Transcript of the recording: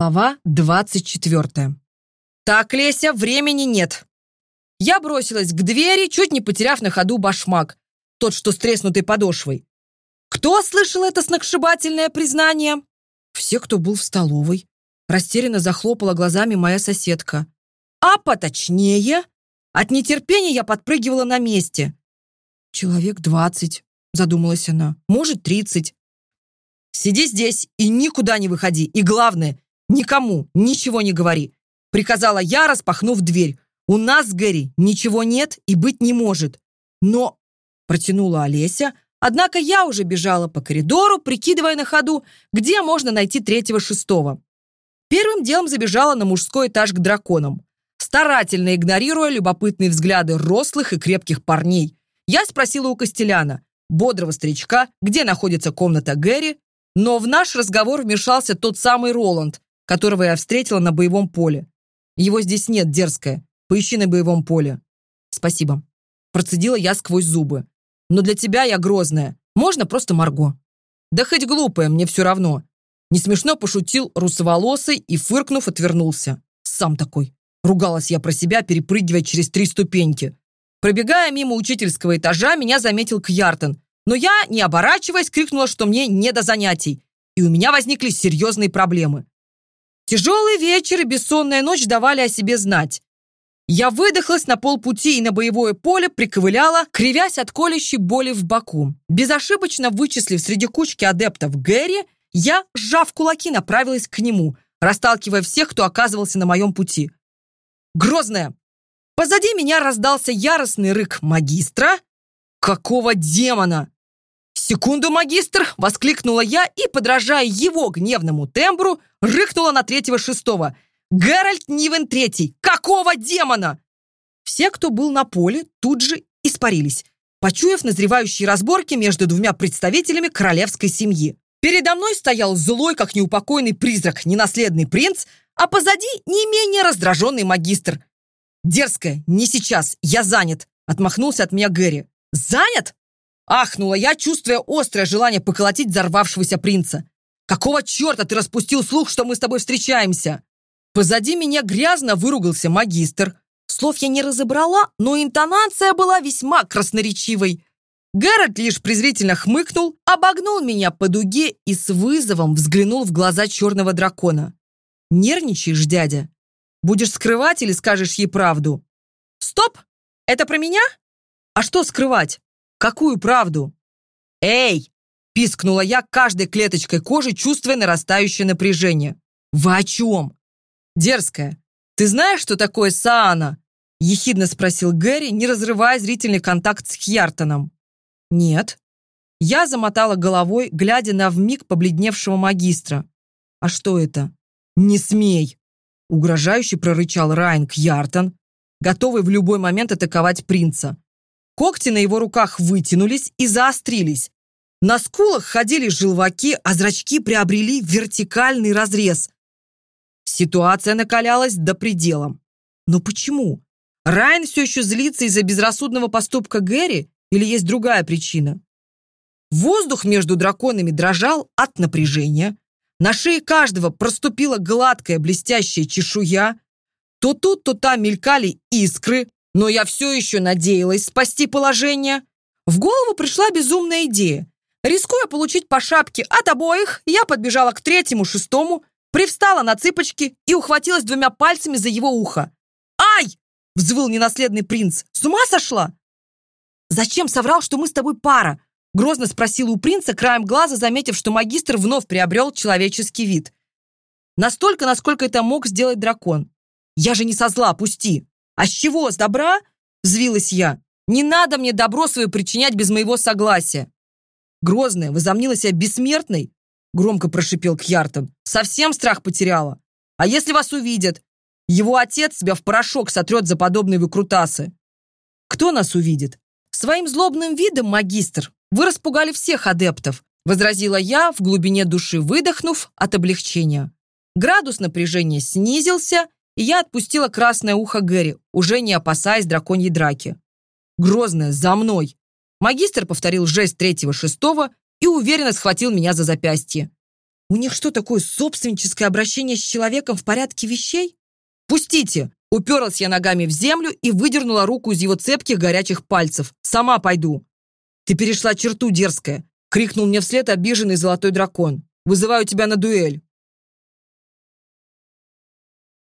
Глава 24. «Так, Леся, времени нет». Я бросилась к двери, чуть не потеряв на ходу башмак, тот, что с треснутой подошвой. Кто слышал это сногсшибательное признание? Все, кто был в столовой. Растерянно захлопала глазами моя соседка. А поточнее, от нетерпения я подпрыгивала на месте. «Человек двадцать», задумалась она, «может, тридцать». «Сиди здесь и никуда не выходи. И главное, никому ничего не говори. Приказала я, распахнув дверь. У нас с Гэри ничего нет и быть не может. Но, протянула Олеся, однако я уже бежала по коридору, прикидывая на ходу, где можно найти третьего-шестого. Первым делом забежала на мужской этаж к драконам. Старательно игнорируя любопытные взгляды рослых и крепких парней, я спросила у Костеляна, бодрого старичка, где находится комната Гэри, но в наш разговор вмешался тот самый Роланд, которого я встретила на боевом поле. Его здесь нет, дерзкая. Поищи на боевом поле. Спасибо. Процедила я сквозь зубы. Но для тебя я грозная. Можно просто Марго. Да хоть глупая, мне все равно. Не смешно пошутил русоволосый и, фыркнув, отвернулся. Сам такой. Ругалась я про себя, перепрыгивая через три ступеньки. Пробегая мимо учительского этажа, меня заметил Кьяртен. Но я, не оборачиваясь, крикнула, что мне не до занятий. И у меня возникли серьезные проблемы. Тяжелый вечер и бессонная ночь давали о себе знать. Я выдохлась на полпути и на боевое поле приковыляла, кривясь от колющей боли в боку. Безошибочно вычислив среди кучки адептов Гэри, я, сжав кулаки, направилась к нему, расталкивая всех, кто оказывался на моем пути. Грозная! Позади меня раздался яростный рык магистра. Какого демона? «Секунду, магистр!» — воскликнула я и, подражая его гневному тембру, рыкнула на третьего шестого. «Геральт Нивен Третий! Какого демона?» Все, кто был на поле, тут же испарились, почуяв назревающие разборки между двумя представителями королевской семьи. Передо мной стоял злой, как неупокойный призрак, ненаследный принц, а позади не менее раздраженный магистр. «Дерзкая, не сейчас, я занят», — отмахнулся от меня Гэри. «Занят?» — ахнула я, чувствуя острое желание поколотить взорвавшегося принца. Какого черта ты распустил слух, что мы с тобой встречаемся? Позади меня грязно выругался магистр. Слов я не разобрала, но интонация была весьма красноречивой. Гаррет лишь презрительно хмыкнул, обогнул меня по дуге и с вызовом взглянул в глаза черного дракона. «Нервничаешь, дядя? Будешь скрывать или скажешь ей правду?» «Стоп! Это про меня? А что скрывать? Какую правду?» «Эй, Пискнула я каждой клеточкой кожи, чувствуя нарастающее напряжение. «Вы о чем?» «Дерзкая, ты знаешь, что такое Саана?» Ехидно спросил Гэри, не разрывая зрительный контакт с Хьяртоном. «Нет». Я замотала головой, глядя на вмиг побледневшего магистра. «А что это?» «Не смей!» Угрожающе прорычал Райан Кьяртон, готовый в любой момент атаковать принца. Когти на его руках вытянулись и заострились, На скулах ходили желваки, а зрачки приобрели вертикальный разрез. Ситуация накалялась до предела. Но почему? Райан все еще злится из-за безрассудного поступка Гэри или есть другая причина? Воздух между драконами дрожал от напряжения. На шее каждого проступила гладкая блестящая чешуя. То тут, то там мелькали искры, но я все еще надеялась спасти положение. В голову пришла безумная идея. Рискуя получить по шапке от обоих, я подбежала к третьему, шестому, привстала на цыпочки и ухватилась двумя пальцами за его ухо. «Ай!» — взвыл ненаследный принц. «С ума сошла?» «Зачем соврал, что мы с тобой пара?» Грозно спросила у принца, краем глаза заметив, что магистр вновь приобрел человеческий вид. Настолько, насколько это мог сделать дракон. «Я же не со зла, пусти!» «А с чего, с добра?» — взвилась я. «Не надо мне добро свое причинять без моего согласия!» Грозная, возомнила себя бессмертной, громко прошипел Кьяртон. «Совсем страх потеряла? А если вас увидят? Его отец себя в порошок сотрет за подобные выкрутасы». «Кто нас увидит?» «Своим злобным видом, магистр, вы распугали всех адептов», возразила я, в глубине души выдохнув от облегчения. Градус напряжения снизился, и я отпустила красное ухо Гэри, уже не опасаясь драконьей драки. «Грозная, за мной!» Магистр повторил жест третьего-шестого и уверенно схватил меня за запястье. «У них что, такое собственническое обращение с человеком в порядке вещей?» «Пустите!» Уперлась я ногами в землю и выдернула руку из его цепких горячих пальцев. «Сама пойду!» «Ты перешла черту, дерзкая!» — крикнул мне вслед обиженный золотой дракон. «Вызываю тебя на дуэль!»